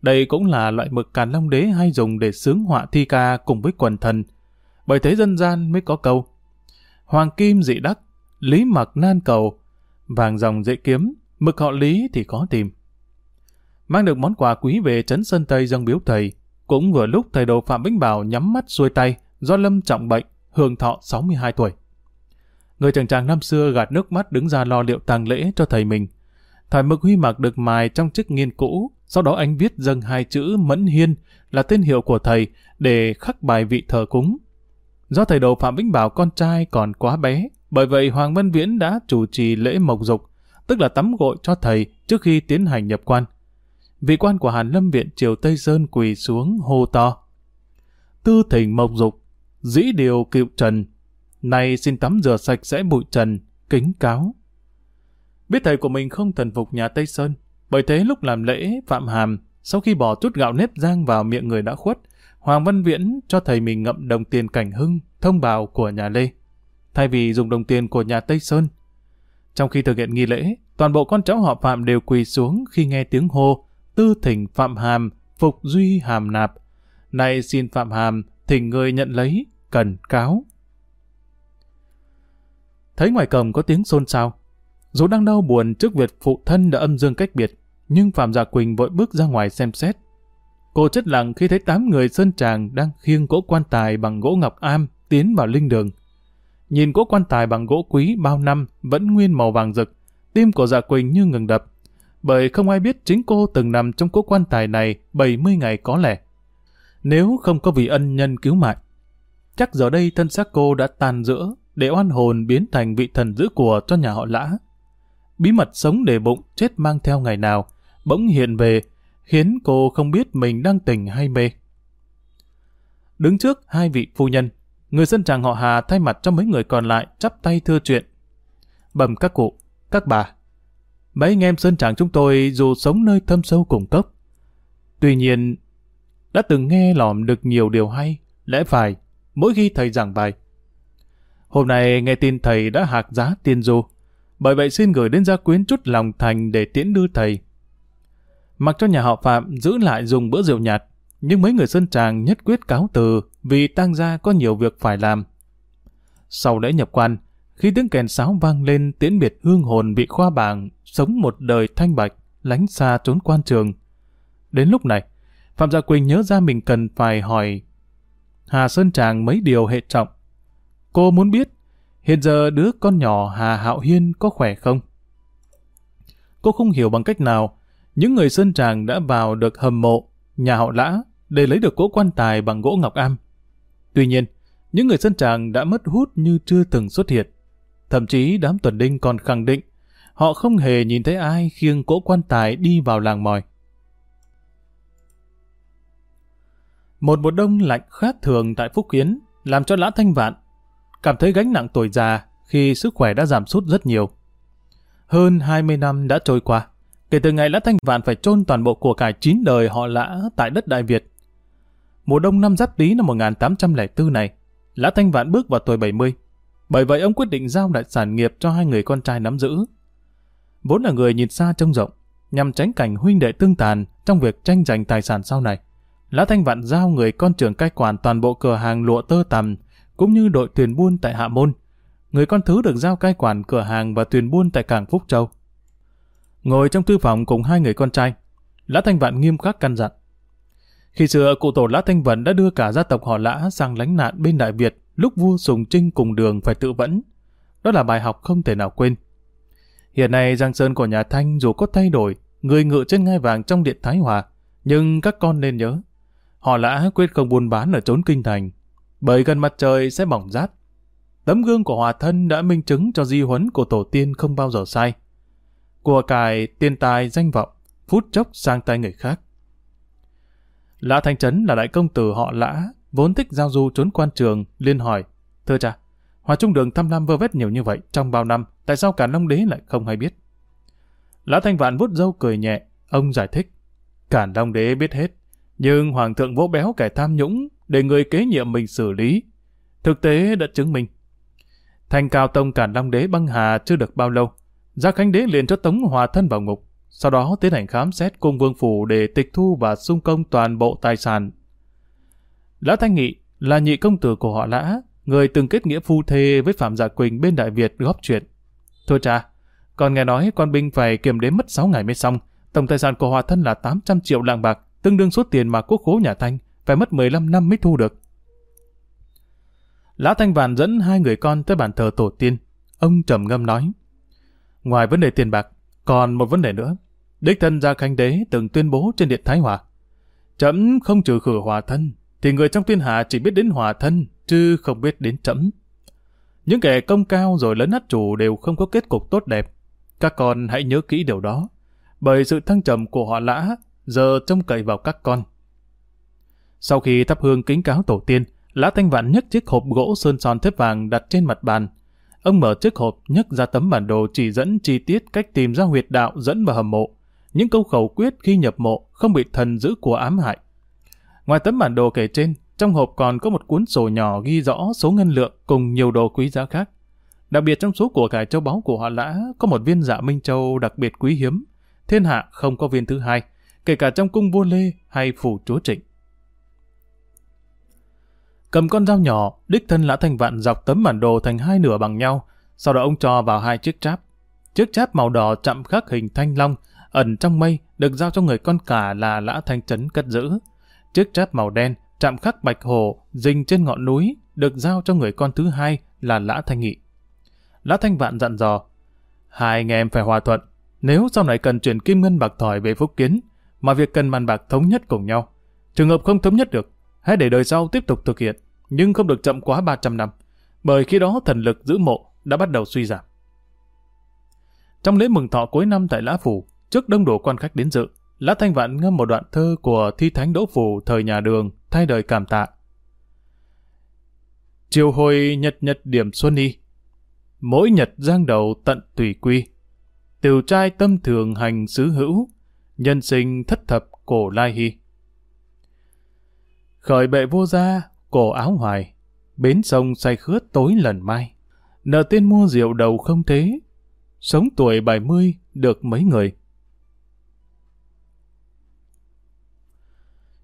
Đây cũng là loại mực Càn Long Đế hay dùng để sướng họa thi ca cùng với quần thần. Bởi thế dân gian mới có câu Hoàng Kim dị đắc, Lý Mặc nan cầu, vàng dòng dễ kiếm, mực họ Lý thì có tìm. Mang được món quà quý về trấn Sơn Tây dâng biếu thầy, cũng vừa lúc thầy đồ Phạm bính Bảo nhắm mắt xuôi tay do lâm trọng bệnh, hưởng thọ 62 tuổi. Người chàng chàng năm xưa gạt nước mắt đứng ra lo liệu tang lễ cho thầy mình. Thỏi mực huy mặc được mài trong chiếc nghiên cũ, sau đó anh viết dâng hai chữ Mẫn Hiên là tên hiệu của thầy để khắc bài vị thờ cúng. Do thầy đồ Phạm Vĩnh Bảo con trai còn quá bé, bởi vậy Hoàng Văn Viễn đã chủ trì lễ mộc dục, tức là tắm gội cho thầy trước khi tiến hành nhập quan. Vị quan của Hàn Lâm Viện Triều Tây Sơn quỳ xuống hô to. Tư thỉnh mộc dục, dĩ điều cựu trần, nay xin tắm rửa sạch sẽ bụi trần, kính cáo. Biết thầy của mình không thần phục nhà Tây Sơn, bởi thế lúc làm lễ phạm hàm, sau khi bỏ chút gạo nếp rang vào miệng người đã khuất, Hoàng Văn Viễn cho thầy mình ngậm đồng tiền cảnh hưng, thông báo của nhà Lê, thay vì dùng đồng tiền của nhà Tây Sơn. Trong khi thực hiện nghi lễ, toàn bộ con cháu họ Phạm đều quỳ xuống khi nghe tiếng hô, tư thỉnh Phạm Hàm, phục duy hàm nạp. Này xin Phạm Hàm, thỉnh người nhận lấy, cần cáo. Thấy ngoài cổng có tiếng xôn xao. Dù đang đau buồn trước việc phụ thân đã âm dương cách biệt, nhưng Phạm Dạ Quỳnh vội bước ra ngoài xem xét. Cô chất lặng khi thấy tám người sơn tràng đang khiêng cỗ quan tài bằng gỗ ngọc am tiến vào linh đường. Nhìn cỗ quan tài bằng gỗ quý bao năm vẫn nguyên màu vàng rực, tim của Dạ Quỳnh như ngừng đập. Bởi không ai biết chính cô từng nằm trong cỗ quan tài này 70 ngày có lẽ. Nếu không có vị ân nhân cứu mạng, chắc giờ đây thân xác cô đã tàn rữa để oan hồn biến thành vị thần giữ của cho nhà họ lã. Bí mật sống để bụng chết mang theo ngày nào, bỗng hiện về, khiến cô không biết mình đang tỉnh hay mê. Đứng trước hai vị phu nhân, người dân chàng họ Hà thay mặt cho mấy người còn lại chắp tay thưa chuyện. Bẩm các cụ, các bà, mấy anh em sơn tràng chúng tôi dù sống nơi thâm sâu cùng cốc. Tuy nhiên, đã từng nghe lỏm được nhiều điều hay, lẽ phải, mỗi khi thầy giảng bài. Hôm nay nghe tin thầy đã hạc giá tiên du, bởi vậy xin gửi đến gia quyến chút lòng thành để tiễn đưa thầy. Mặc cho nhà họ Phạm giữ lại dùng bữa rượu nhạt, nhưng mấy người sơn tràng nhất quyết cáo từ vì tang gia có nhiều việc phải làm. Sau lễ nhập quan, khi tiếng kèn sáo vang lên tiễn biệt hương hồn bị khoa bảng, sống một đời thanh bạch, lánh xa trốn quan trường. Đến lúc này, Phạm Gia Quỳnh nhớ ra mình cần phải hỏi Hà Sơn Tràng mấy điều hệ trọng. Cô muốn biết, hiện giờ đứa con nhỏ Hà Hạo Hiên có khỏe không? Cô không hiểu bằng cách nào những người Sơn Tràng đã vào được hầm mộ, nhà họ lã để lấy được cỗ quan tài bằng gỗ ngọc am. Tuy nhiên, những người Sơn Tràng đã mất hút như chưa từng xuất hiện. Thậm chí đám tuần đinh còn khẳng định họ không hề nhìn thấy ai khiêng cỗ quan tài đi vào làng mòi. Một mùa đông lạnh khác thường tại Phúc Kiến làm cho Lã Thanh Vạn cảm thấy gánh nặng tuổi già khi sức khỏe đã giảm sút rất nhiều. Hơn 20 năm đã trôi qua, kể từ ngày Lã Thanh Vạn phải chôn toàn bộ của cải chín đời họ Lã tại đất Đại Việt. Mùa đông năm Giáp Tý năm 1804 này, Lã Thanh Vạn bước vào tuổi 70. Bởi vậy ông quyết định giao đại sản nghiệp cho hai người con trai nắm giữ. Vốn là người nhìn xa trông rộng, nhằm tránh cảnh huynh đệ tương tàn trong việc tranh giành tài sản sau này. Lã Thanh Vạn giao người con trưởng cai quản toàn bộ cửa hàng lụa tơ tằm, cũng như đội thuyền buôn tại Hạ Môn. Người con thứ được giao cai quản cửa hàng và thuyền buôn tại cảng Phúc Châu. Ngồi trong thư phòng cùng hai người con trai, Lã Thanh Vạn nghiêm khắc căn dặn. Khi xưa, cụ tổ Lã Thanh vạn đã đưa cả gia tộc họ Lã sang lánh nạn bên Đại Việt lúc vua Sùng Trinh cùng đường phải tự vẫn. Đó là bài học không thể nào quên. Hiện nay Giang Sơn của nhà Thanh dù có thay đổi, người ngự trên ngai vàng trong điện Thái Hòa, nhưng các con nên nhớ, họ Lã quyết không buôn bán ở trốn kinh thành, bởi gần mặt trời sẽ bỏng rát. Tấm gương của hòa thân đã minh chứng cho di huấn của tổ tiên không bao giờ sai. Của cải, tiền tài, danh vọng, phút chốc sang tay người khác. Lã Thanh Trấn là đại công tử họ Lã, vốn thích giao du trốn quan trường, liên hỏi. Thưa cha, Hòa Trung Đường thăm lam vơ vét nhiều như vậy trong bao năm, tại sao cả Long Đế lại không hay biết? Lã Thanh Vạn vuốt râu cười nhẹ, ông giải thích. Cản Long Đế biết hết, nhưng Hoàng thượng vỗ béo kẻ tham nhũng để người kế nhiệm mình xử lý. Thực tế đã chứng minh. Thành Cao Tông Cản Long Đế băng hà chưa được bao lâu. Gia Khánh Đế liền cho Tống Hòa thân vào ngục, sau đó tiến hành khám xét cung vương phủ để tịch thu và xung công toàn bộ tài sản. Lã Thanh Nghị là nhị công tử của họ Lã, người từng kết nghĩa phu thê với Phạm Dạ Quỳnh bên Đại Việt góp chuyện. Thôi cha, còn nghe nói quan binh phải kiểm đếm mất 6 ngày mới xong, tổng tài sản của hòa thân là 800 triệu lạng bạc, tương đương số tiền mà quốc khố nhà Thanh phải mất 15 năm mới thu được. Lã Thanh Vạn dẫn hai người con tới bàn thờ tổ tiên. Ông trầm ngâm nói, ngoài vấn đề tiền bạc, còn một vấn đề nữa. Đích thân Gia khanh Đế từng tuyên bố trên Điện Thái Hòa. Chấm không trừ khử hòa thân, thì người trong thiên hạ chỉ biết đến hòa thân, chứ không biết đến chấm. Những kẻ công cao rồi lớn át chủ đều không có kết cục tốt đẹp. Các con hãy nhớ kỹ điều đó. Bởi sự thăng trầm của họ lã, giờ trông cậy vào các con. Sau khi thắp hương kính cáo tổ tiên, Lã Thanh Vạn nhấc chiếc hộp gỗ sơn son thép vàng đặt trên mặt bàn, Ông mở chiếc hộp, nhấc ra tấm bản đồ chỉ dẫn chi tiết cách tìm ra huyệt đạo dẫn vào hầm mộ. Những câu khẩu quyết khi nhập mộ không bị thần giữ của ám hại. Ngoài tấm bản đồ kể trên, trong hộp còn có một cuốn sổ nhỏ ghi rõ số ngân lượng cùng nhiều đồ quý giá khác. Đặc biệt trong số của cải châu báu của họ lã có một viên dạ Minh Châu đặc biệt quý hiếm. Thiên hạ không có viên thứ hai, kể cả trong cung vua Lê hay phủ chúa Trịnh. Cầm con dao nhỏ, đích thân lã thanh vạn dọc tấm bản đồ thành hai nửa bằng nhau, sau đó ông cho vào hai chiếc cháp. Chiếc cháp màu đỏ chạm khắc hình thanh long, ẩn trong mây, được giao cho người con cả là lã thanh trấn cất giữ. Chiếc cháp màu đen, chạm khắc bạch hồ, dình trên ngọn núi, được giao cho người con thứ hai là lã thanh nghị. Lã thanh vạn dặn dò, hai anh em phải hòa thuận, nếu sau này cần chuyển kim ngân bạc thỏi về phúc kiến, mà việc cần bàn bạc thống nhất cùng nhau. Trường hợp không thống nhất được, hãy để đời sau tiếp tục thực hiện, nhưng không được chậm quá 300 năm, bởi khi đó thần lực giữ mộ đã bắt đầu suy giảm. Trong lễ mừng thọ cuối năm tại Lã Phủ, trước đông đủ quan khách đến dự, Lã Thanh Vạn ngâm một đoạn thơ của thi thánh Đỗ Phủ thời nhà đường, thay đời cảm tạ. Chiều hồi nhật nhật điểm xuân y, mỗi nhật giang đầu tận tùy quy. Tiểu trai tâm thường hành xứ hữu, nhân sinh thất thập cổ lai hy. Khởi bệ vô gia, cổ áo hoài, bến sông say khướt tối lần mai. Nợ tên mua rượu đầu không thế, sống tuổi 70 được mấy người.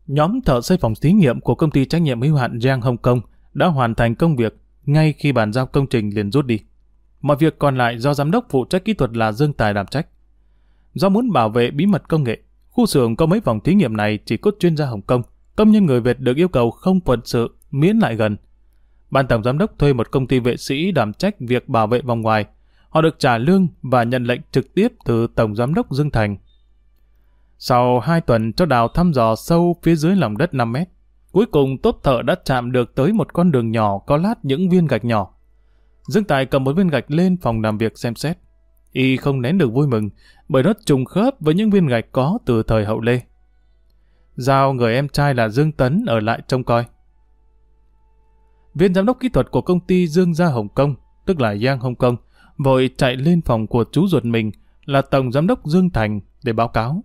Nhóm thợ xây phòng thí nghiệm của công ty trách nhiệm hữu hạn Giang Hồng Kông đã hoàn thành công việc ngay khi bàn giao công trình liền rút đi. Mọi việc còn lại do giám đốc phụ trách kỹ thuật là Dương Tài đảm trách. Do muốn bảo vệ bí mật công nghệ, khu xưởng có mấy phòng thí nghiệm này chỉ có chuyên gia Hồng Kông. Công nhân người Việt được yêu cầu không phận sự, miễn lại gần. Ban tổng giám đốc thuê một công ty vệ sĩ đảm trách việc bảo vệ vòng ngoài. Họ được trả lương và nhận lệnh trực tiếp từ tổng giám đốc Dương Thành. Sau hai tuần cho đào thăm dò sâu phía dưới lòng đất 5 mét, cuối cùng tốt thợ đã chạm được tới một con đường nhỏ có lát những viên gạch nhỏ. Dương Tài cầm một viên gạch lên phòng làm việc xem xét. Y không nén được vui mừng, bởi nó trùng khớp với những viên gạch có từ thời hậu Lê. Giao người em trai là Dương Tấn ở lại trông coi. Viên giám đốc kỹ thuật của công ty Dương Gia Hồng Kông, tức là Giang Hồng Kông, vội chạy lên phòng của chú ruột mình là Tổng Giám đốc Dương Thành để báo cáo.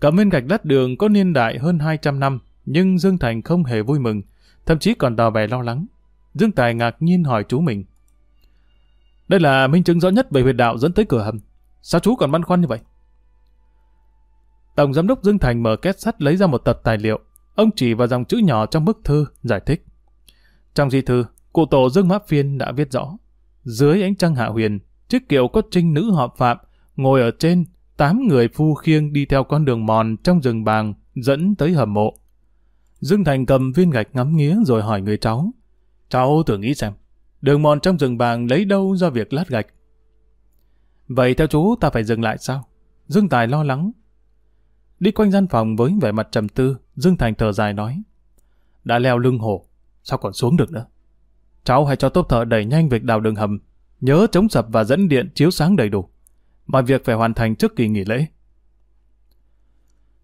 Cảm viên gạch đất đường có niên đại hơn 200 năm, nhưng Dương Thành không hề vui mừng, thậm chí còn tỏ vẻ lo lắng. Dương Tài ngạc nhiên hỏi chú mình. Đây là minh chứng rõ nhất về huyệt đạo dẫn tới cửa hầm. Sao chú còn băn khoăn như vậy? Tổng giám đốc Dương Thành mở két sắt lấy ra một tập tài liệu. Ông chỉ vào dòng chữ nhỏ trong bức thư, giải thích. Trong di thư, cụ tổ Dương Mã Phiên đã viết rõ. Dưới ánh trăng hạ huyền, chiếc kiệu có trinh nữ họ Phạm, ngồi ở trên, tám người phu khiêng đi theo con đường mòn trong rừng bàng, dẫn tới hầm mộ. Dương Thành cầm viên gạch ngắm nghía rồi hỏi người cháu. Cháu thử nghĩ xem, đường mòn trong rừng bàng lấy đâu do việc lát gạch? Vậy theo chú ta phải dừng lại sao? Dương Tài lo lắng. Đi quanh gian phòng với vẻ mặt trầm tư, Dương Thành thở dài nói. Đã leo lưng hổ, sao còn xuống được nữa? Cháu hãy cho tốt thợ đẩy nhanh việc đào đường hầm, nhớ chống sập và dẫn điện chiếu sáng đầy đủ. Mọi việc phải hoàn thành trước kỳ nghỉ lễ.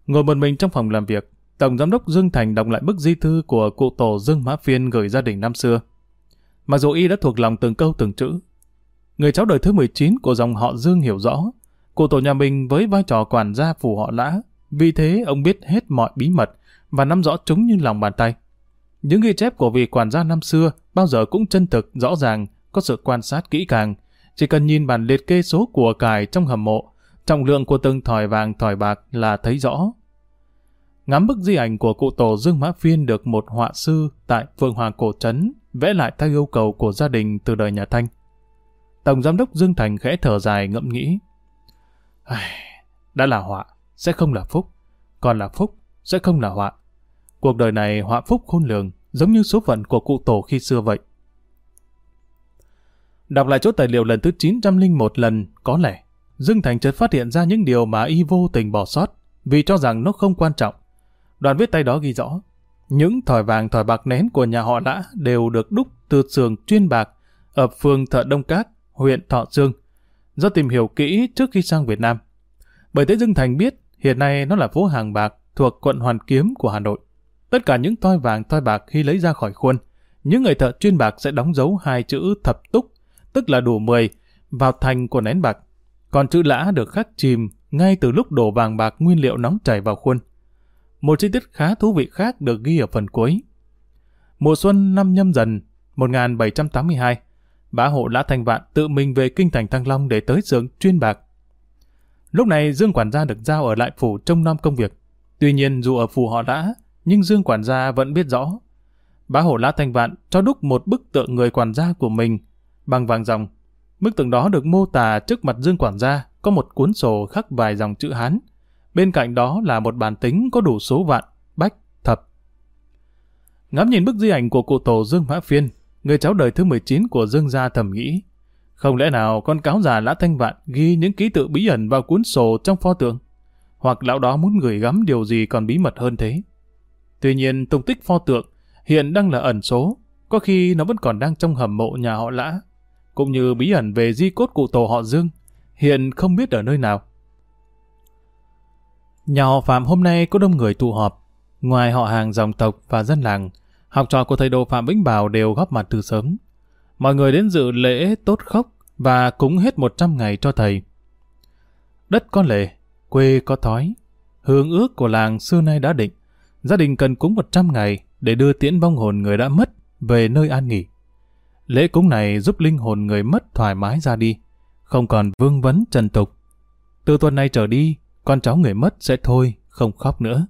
Ngồi một mình trong phòng làm việc, Tổng Giám đốc Dương Thành đọc lại bức di thư của cụ tổ Dương Mã Phiên gửi gia đình năm xưa. Mặc dù y đã thuộc lòng từng câu từng chữ, người cháu đời thứ 19 của dòng họ Dương hiểu rõ, cụ tổ nhà mình với vai trò quản gia phủ họ lã, vì thế ông biết hết mọi bí mật và nắm rõ chúng như lòng bàn tay. Những ghi chép của vị quản gia năm xưa bao giờ cũng chân thực, rõ ràng, có sự quan sát kỹ càng. Chỉ cần nhìn bản liệt kê số của cải trong hầm mộ, trọng lượng của từng thỏi vàng thỏi bạc là thấy rõ. Ngắm bức di ảnh của cụ tổ Dương Mã Phiên được một họa sư tại Phượng Hoàng Cổ Trấn vẽ lại theo yêu cầu của gia đình từ đời nhà Thanh. Tổng giám đốc Dương Thành khẽ thở dài ngẫm nghĩ. Đã là họa, sẽ không là phúc. Còn là phúc, sẽ không là họa. Cuộc đời này họa phúc khôn lường, giống như số phận của cụ tổ khi xưa vậy. Đọc lại chỗ tài liệu lần thứ 901 lần, có lẽ, Dương Thành chợt phát hiện ra những điều mà y vô tình bỏ sót, vì cho rằng nó không quan trọng. Đoạn viết tay đó ghi rõ, những thỏi vàng thỏi bạc nén của nhà họ đã đều được đúc từ xưởng chuyên bạc ở phường Thợ Đông cát huyện Thọ Dương, do tìm hiểu kỹ trước khi sang Việt Nam. Bởi thế Dương Thành biết hiện nay nó là phố hàng bạc thuộc quận Hoàn Kiếm của Hà Nội. Tất cả những toi vàng toi bạc khi lấy ra khỏi khuôn, những người thợ chuyên bạc sẽ đóng dấu hai chữ thập túc, tức là đủ 10, vào thành của nén bạc. Còn chữ lã được khắc chìm ngay từ lúc đổ vàng bạc nguyên liệu nóng chảy vào khuôn. Một chi tiết khá thú vị khác được ghi ở phần cuối. Mùa xuân năm nhâm dần 1782, bá hộ Lã Thanh Vạn tự mình về kinh thành Thăng Long để tới xưởng chuyên bạc. Lúc này Dương quản gia được giao ở lại phủ trông nom công việc. Tuy nhiên dù ở phủ họ đã, nhưng Dương quản gia vẫn biết rõ. Bá hổ lá Thanh Vạn cho đúc một bức tượng người quản gia của mình bằng vàng dòng. Bức tượng đó được mô tả trước mặt Dương quản gia có một cuốn sổ khắc vài dòng chữ Hán. Bên cạnh đó là một bàn tính có đủ số vạn, bách, thập. Ngắm nhìn bức di ảnh của cụ tổ Dương Mã Phiên, người cháu đời thứ 19 của Dương gia thầm nghĩ. Không lẽ nào con cáo già Lã Thanh Vạn ghi những ký tự bí ẩn vào cuốn sổ trong pho tượng? Hoặc lão đó muốn gửi gắm điều gì còn bí mật hơn thế? Tuy nhiên, tung tích pho tượng hiện đang là ẩn số, có khi nó vẫn còn đang trong hầm mộ nhà họ Lã. Cũng như bí ẩn về di cốt cụ tổ họ Dương, hiện không biết ở nơi nào. Nhà họ Phạm hôm nay có đông người tụ họp. Ngoài họ hàng dòng tộc và dân làng, học trò của thầy đồ Phạm Vĩnh Bảo đều góp mặt từ sớm. Mọi người đến dự lễ tốt khóc và cúng hết 100 ngày cho thầy. Đất có lệ, quê có thói. Hướng ước của làng xưa nay đã định. Gia đình cần cúng 100 ngày để đưa tiễn vong hồn người đã mất về nơi an nghỉ. Lễ cúng này giúp linh hồn người mất thoải mái ra đi, không còn vương vấn trần tục. Từ tuần này trở đi, con cháu người mất sẽ thôi, không khóc nữa.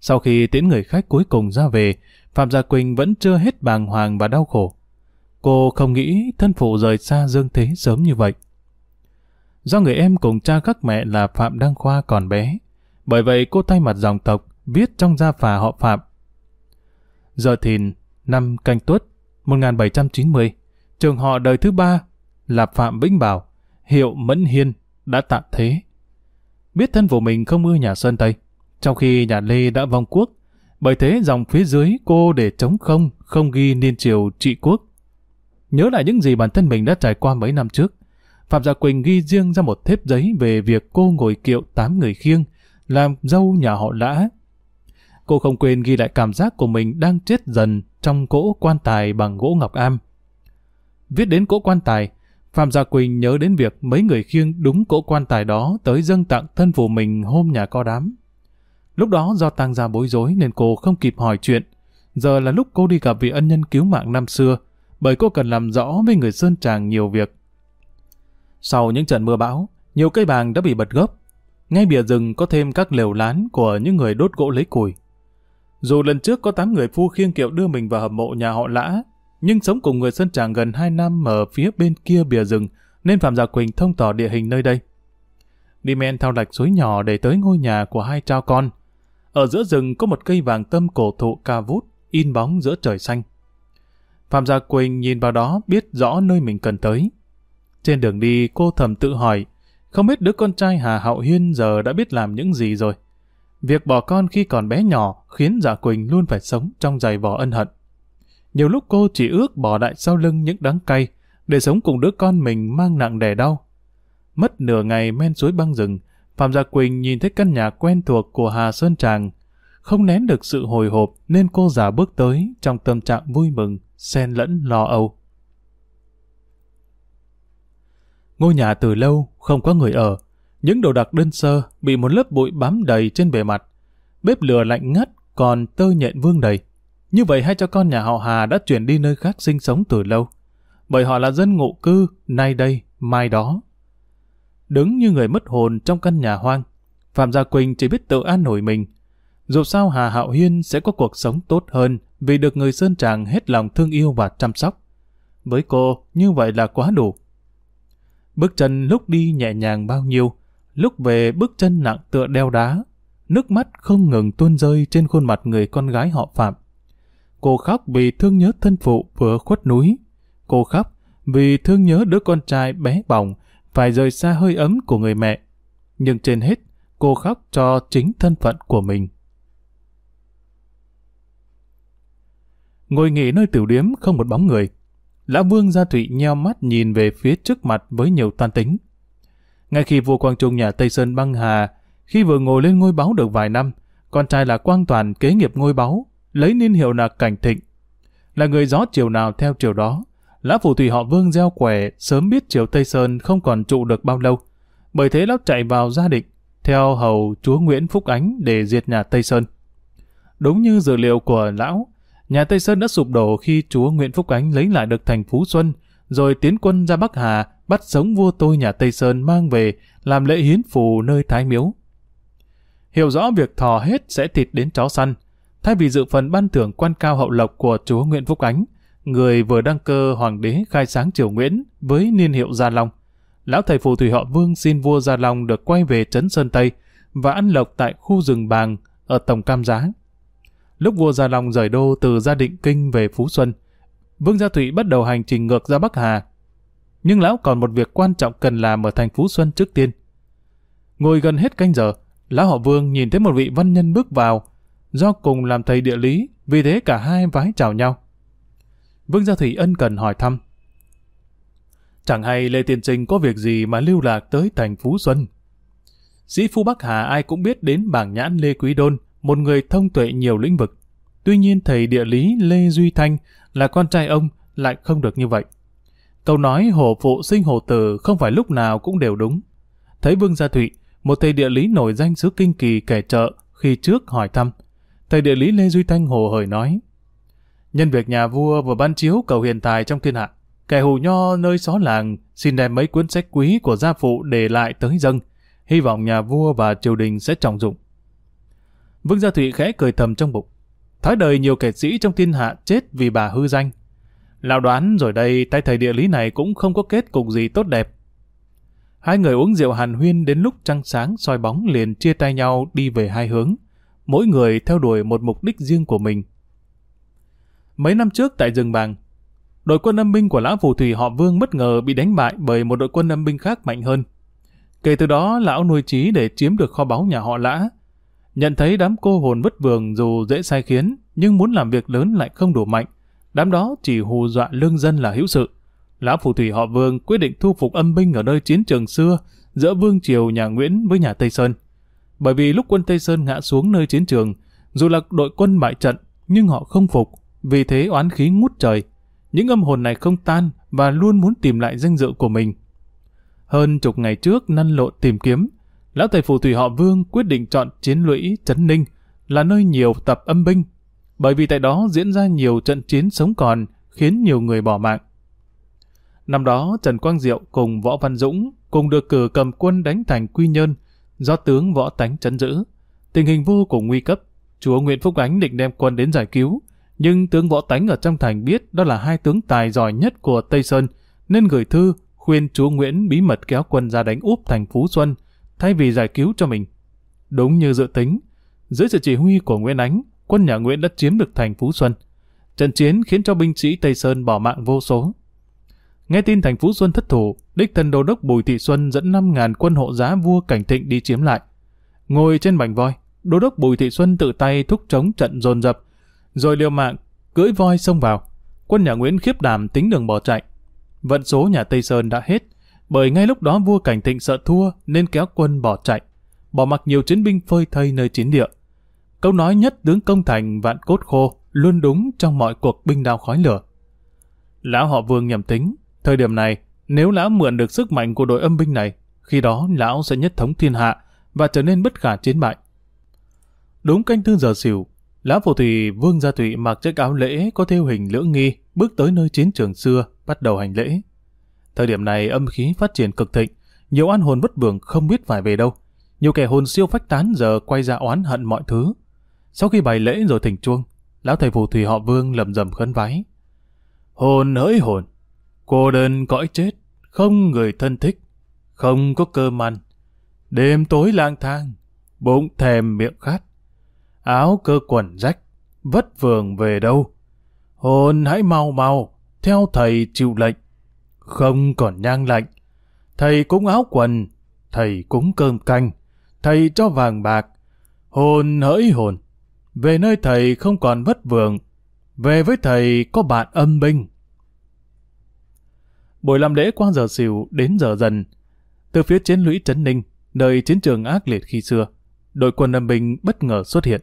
Sau khi tiễn người khách cuối cùng ra về, Phạm Gia Quỳnh vẫn chưa hết bàng hoàng và đau khổ. Cô không nghĩ thân phụ rời xa dương thế sớm như vậy. Do người em cùng cha các mẹ là Phạm Đăng Khoa còn bé, bởi vậy cô thay mặt dòng tộc viết trong gia phả họ Phạm. Giờ thìn, năm canh tuất, 1790, trường họ đời thứ ba là Phạm Vĩnh Bảo, hiệu Mẫn Hiên, đã tạm thế. Biết thân phụ mình không ưa nhà Sơn Tây, trong khi nhà Lê đã vong quốc, bởi thế dòng phía dưới cô để chống không, không ghi niên triều trị quốc. Nhớ lại những gì bản thân mình đã trải qua mấy năm trước, Phạm Gia Quỳnh ghi riêng ra một thép giấy về việc cô ngồi kiệu tám người khiêng, làm dâu nhà họ lã. Cô không quên ghi lại cảm giác của mình đang chết dần trong cỗ quan tài bằng gỗ ngọc am. Viết đến cỗ quan tài, Phạm Gia Quỳnh nhớ đến việc mấy người khiêng đúng cỗ quan tài đó tới dâng tặng thân phụ mình hôm nhà co đám. Lúc đó do tăng gia bối rối nên cô không kịp hỏi chuyện. Giờ là lúc cô đi gặp vị ân nhân cứu mạng năm xưa, bởi cô cần làm rõ với người Sơn Tràng nhiều việc. Sau những trận mưa bão, nhiều cây bàng đã bị bật gốc. Ngay bìa rừng có thêm các lều lán của những người đốt gỗ lấy củi. Dù lần trước có 8 người phu khiêng kiệu đưa mình vào hầm mộ nhà họ Lã, nhưng sống cùng người Sơn Tràng gần 2 năm ở phía bên kia bìa rừng, nên Phạm Gia Quỳnh thông tỏ địa hình nơi đây. Đi men theo lạch suối nhỏ để tới ngôi nhà của hai trao con. Ở giữa rừng có một cây vàng tâm cổ thụ ca vút, in bóng giữa trời xanh. Phạm Gia Quỳnh nhìn vào đó biết rõ nơi mình cần tới. Trên đường đi cô thầm tự hỏi, không biết đứa con trai Hà Hạo Hiên giờ đã biết làm những gì rồi. Việc bỏ con khi còn bé nhỏ khiến Dạ Quỳnh luôn phải sống trong giày vò ân hận. Nhiều lúc cô chỉ ước bỏ lại sau lưng những đắng cay để sống cùng đứa con mình mang nặng đè đau. Mất nửa ngày men suối băng rừng, Phạm Gia Quỳnh nhìn thấy căn nhà quen thuộc của Hà Sơn Tràng. Không nén được sự hồi hộp nên cô giả bước tới trong tâm trạng vui mừng, xen lẫn lo âu. Ngôi nhà từ lâu không có người ở, những đồ đạc đơn sơ bị một lớp bụi bám đầy trên bề mặt. Bếp lửa lạnh ngắt, còn tơ nhện vương đầy. Như vậy hai cha con nhà họ Hà đã chuyển đi nơi khác sinh sống từ lâu. Bởi họ là dân ngụ cư, nay đây, mai đó. Đứng như người mất hồn trong căn nhà hoang, Phạm Gia Quỳnh chỉ biết tự an nổi mình. Dù sao Hà Hạo Hiên sẽ có cuộc sống tốt hơn vì được người Sơn Tràng hết lòng thương yêu và chăm sóc. Với cô, như vậy là quá đủ. Bước chân lúc đi nhẹ nhàng bao nhiêu, lúc về bước chân nặng tựa đeo đá, nước mắt không ngừng tuôn rơi trên khuôn mặt người con gái họ Phạm. Cô khóc vì thương nhớ thân phụ vừa khuất núi. Cô khóc vì thương nhớ đứa con trai bé bỏng phải rời xa hơi ấm của người mẹ. Nhưng trên hết, cô khóc cho chính thân phận của mình. Ngồi nghỉ nơi tiểu điếm không một bóng người. Lão Vương Gia Thụy nheo mắt nhìn về phía trước mặt với nhiều toan tính. Ngay khi vua Quang Trung nhà Tây Sơn băng hà, khi vừa ngồi lên ngôi báu được vài năm, con trai là Quang Toàn kế nghiệp ngôi báu, lấy niên hiệu là Cảnh Thịnh. Là người gió chiều nào theo chiều đó, Lão phù thủy họ Vương gieo quẻ sớm biết triều Tây Sơn không còn trụ được bao lâu. Bởi thế lão chạy vào gia định, theo hầu chúa Nguyễn Phúc Ánh để diệt nhà Tây Sơn. Đúng như dự liệu của lão, nhà Tây Sơn đã sụp đổ khi chúa Nguyễn Phúc Ánh lấy lại được thành Phú Xuân, rồi tiến quân ra Bắc Hà, bắt sống vua tôi nhà Tây Sơn mang về, làm lễ hiến phù nơi Thái Miếu. Hiểu rõ việc thò hết sẽ thịt đến chó săn, thay vì dự phần ban thưởng quan cao hậu lộc của chúa Nguyễn Phúc Ánh, người vừa đăng cơ hoàng đế khai sáng triều Nguyễn với niên hiệu Gia Long. Lão thầy phù thủy họ Vương xin vua Gia Long được quay về Trấn Sơn Tây và ăn lộc tại khu rừng bàng ở Tổng Cam Giá. Lúc vua Gia Long rời đô từ Gia Định Kinh về Phú Xuân, Vương Gia Thụy bắt đầu hành trình ngược ra Bắc Hà. Nhưng lão còn một việc quan trọng cần làm ở thành Phú Xuân trước tiên. Ngồi gần hết canh giờ, lão họ Vương nhìn thấy một vị văn nhân bước vào, do cùng làm thầy địa lý, vì thế cả hai vái chào nhau. Vương Gia Thủy ân cần hỏi thăm. Chẳng hay Lê Tiên Trinh có việc gì mà lưu lạc tới thành Phú Xuân. sĩ phu Bắc Hà ai cũng biết đến bảng nhãn Lê Quý Đôn, một người thông tuệ nhiều lĩnh vực. Tuy nhiên thầy địa lý Lê Duy Thanh là con trai ông lại không được như vậy. Câu nói hồ phụ sinh hồ tử không phải lúc nào cũng đều đúng. Thấy Vương Gia Thụy, một thầy địa lý nổi danh xứ Kinh Kỳ kẻ trợ khi trước hỏi thăm. Thầy địa lý Lê Duy Thanh hồ hởi nói, Nhân việc nhà vua vừa ban chiếu cầu hiền tài trong thiên hạ, kẻ hù nho nơi xó làng xin đem mấy cuốn sách quý của gia phụ để lại tới dâng, hy vọng nhà vua và triều đình sẽ trọng dụng. Vương Gia Thụy khẽ cười thầm trong bụng. Thói đời nhiều kẻ sĩ trong thiên hạ chết vì bà hư danh. Lão đoán rồi đây tay thầy địa lý này cũng không có kết cục gì tốt đẹp. Hai người uống rượu hàn huyên đến lúc trăng sáng soi bóng liền chia tay nhau đi về hai hướng. Mỗi người theo đuổi một mục đích riêng của mình. Mấy năm trước tại rừng bàng, đội quân âm binh của lão phù thủy họ Vương bất ngờ bị đánh bại bởi một đội quân âm binh khác mạnh hơn. Kể từ đó lão nuôi trí để chiếm được kho báu nhà họ lã. Nhận thấy đám cô hồn vất vường dù dễ sai khiến, nhưng muốn làm việc lớn lại không đủ mạnh. Đám đó chỉ hù dọa lương dân là hữu sự. Lão phù thủy họ Vương quyết định thu phục âm binh ở nơi chiến trường xưa giữa Vương Triều nhà Nguyễn với nhà Tây Sơn. Bởi vì lúc quân Tây Sơn ngã xuống nơi chiến trường, dù là đội quân bại trận, nhưng họ không phục, vì thế oán khí ngút trời. Những âm hồn này không tan và luôn muốn tìm lại danh dự của mình. Hơn chục ngày trước năn lộn tìm kiếm, lão thầy phù thủy họ Vương quyết định chọn chiến lũy Trấn Ninh là nơi nhiều tập âm binh, bởi vì tại đó diễn ra nhiều trận chiến sống còn khiến nhiều người bỏ mạng. Năm đó Trần Quang Diệu cùng Võ Văn Dũng cùng được cử cầm quân đánh thành Quy Nhơn do tướng Võ Tánh trấn giữ. Tình hình vô cùng nguy cấp, chúa Nguyễn Phúc Ánh định đem quân đến giải cứu, nhưng tướng Võ Tánh ở trong thành biết đó là hai tướng tài giỏi nhất của Tây Sơn, nên gửi thư khuyên chúa Nguyễn bí mật kéo quân ra đánh úp thành Phú Xuân, thay vì giải cứu cho mình. Đúng như dự tính, dưới sự chỉ huy của Nguyễn Ánh, quân nhà Nguyễn đã chiếm được thành Phú Xuân. Trận chiến khiến cho binh sĩ Tây Sơn bỏ mạng vô số. Nghe tin thành Phú Xuân thất thủ, đích thân đô đốc Bùi Thị Xuân dẫn 5.000 quân hộ giá vua Cảnh Thịnh đi chiếm lại. Ngồi trên bành voi, đô đốc Bùi Thị Xuân tự tay thúc chống trận dồn dập, rồi liều mạng, cưỡi voi xông vào. Quân nhà Nguyễn khiếp đảm tính đường bỏ chạy. Vận số nhà Tây Sơn đã hết, bởi ngay lúc đó vua Cảnh Thịnh sợ thua nên kéo quân bỏ chạy, bỏ mặc nhiều chiến binh phơi thây nơi chiến địa. Câu nói nhất tướng công thành vạn cốt khô luôn đúng trong mọi cuộc binh đao khói lửa. Lão họ Vương nhầm tính, thời điểm này, nếu lão mượn được sức mạnh của đội âm binh này, khi đó lão sẽ nhất thống thiên hạ và trở nên bất khả chiến bại. Đúng canh tư giờ xỉu, lão phù thủy Vương Gia Thụy mặc chiếc áo lễ có theo hình lưỡng nghi, bước tới nơi chiến trường xưa, bắt đầu hành lễ. Thời điểm này âm khí phát triển cực thịnh, nhiều an hồn bất vượng không biết phải về đâu. Nhiều kẻ hồn siêu phách tán giờ quay ra oán hận mọi thứ. Sau khi bày lễ rồi thỉnh chuông, lão thầy phù thủy họ Vương lầm rầm khấn vái. Hồn hỡi hồn, cô đơn cõi chết, không người thân thích, không có cơm ăn. Đêm tối lang thang, bụng thèm miệng khát. Áo cơ quần rách, vất vường về đâu. Hồn hãy mau mau, theo thầy chịu lệnh. Không còn nhang lạnh. Thầy cúng áo quần, thầy cúng cơm canh, thầy cho vàng bạc. Hồn hỡi hồn, về nơi thầy không còn vất vưởng, về với thầy có bạn âm binh. Buổi làm lễ qua giờ xỉu đến giờ dần. Từ phía chiến lũy Trấn Ninh, nơi chiến trường ác liệt khi xưa, đội quân âm binh bất ngờ xuất hiện.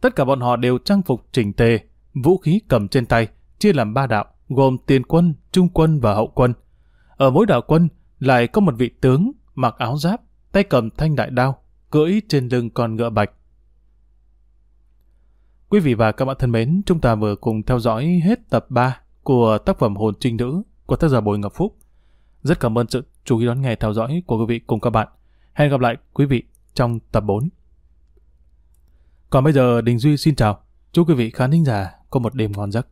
Tất cả bọn họ đều trang phục chỉnh tề, vũ khí cầm trên tay, chia làm ba đạo, gồm tiền quân, trung quân và hậu quân. Ở mỗi đạo quân lại có một vị tướng mặc áo giáp, tay cầm thanh đại đao, cưỡi trên lưng con ngựa bạch. Quý vị và các bạn thân mến, chúng ta vừa cùng theo dõi hết tập 3 của tác phẩm Hồn Trinh Nữ của tác giả Bồi Ngọc Phúc. Rất cảm ơn sự chú ý đón nghe theo dõi của quý vị cùng các bạn. Hẹn gặp lại quý vị trong tập 4. Còn bây giờ Đình Duy xin chào. Chúc quý vị khán thính giả có một đêm ngon giấc.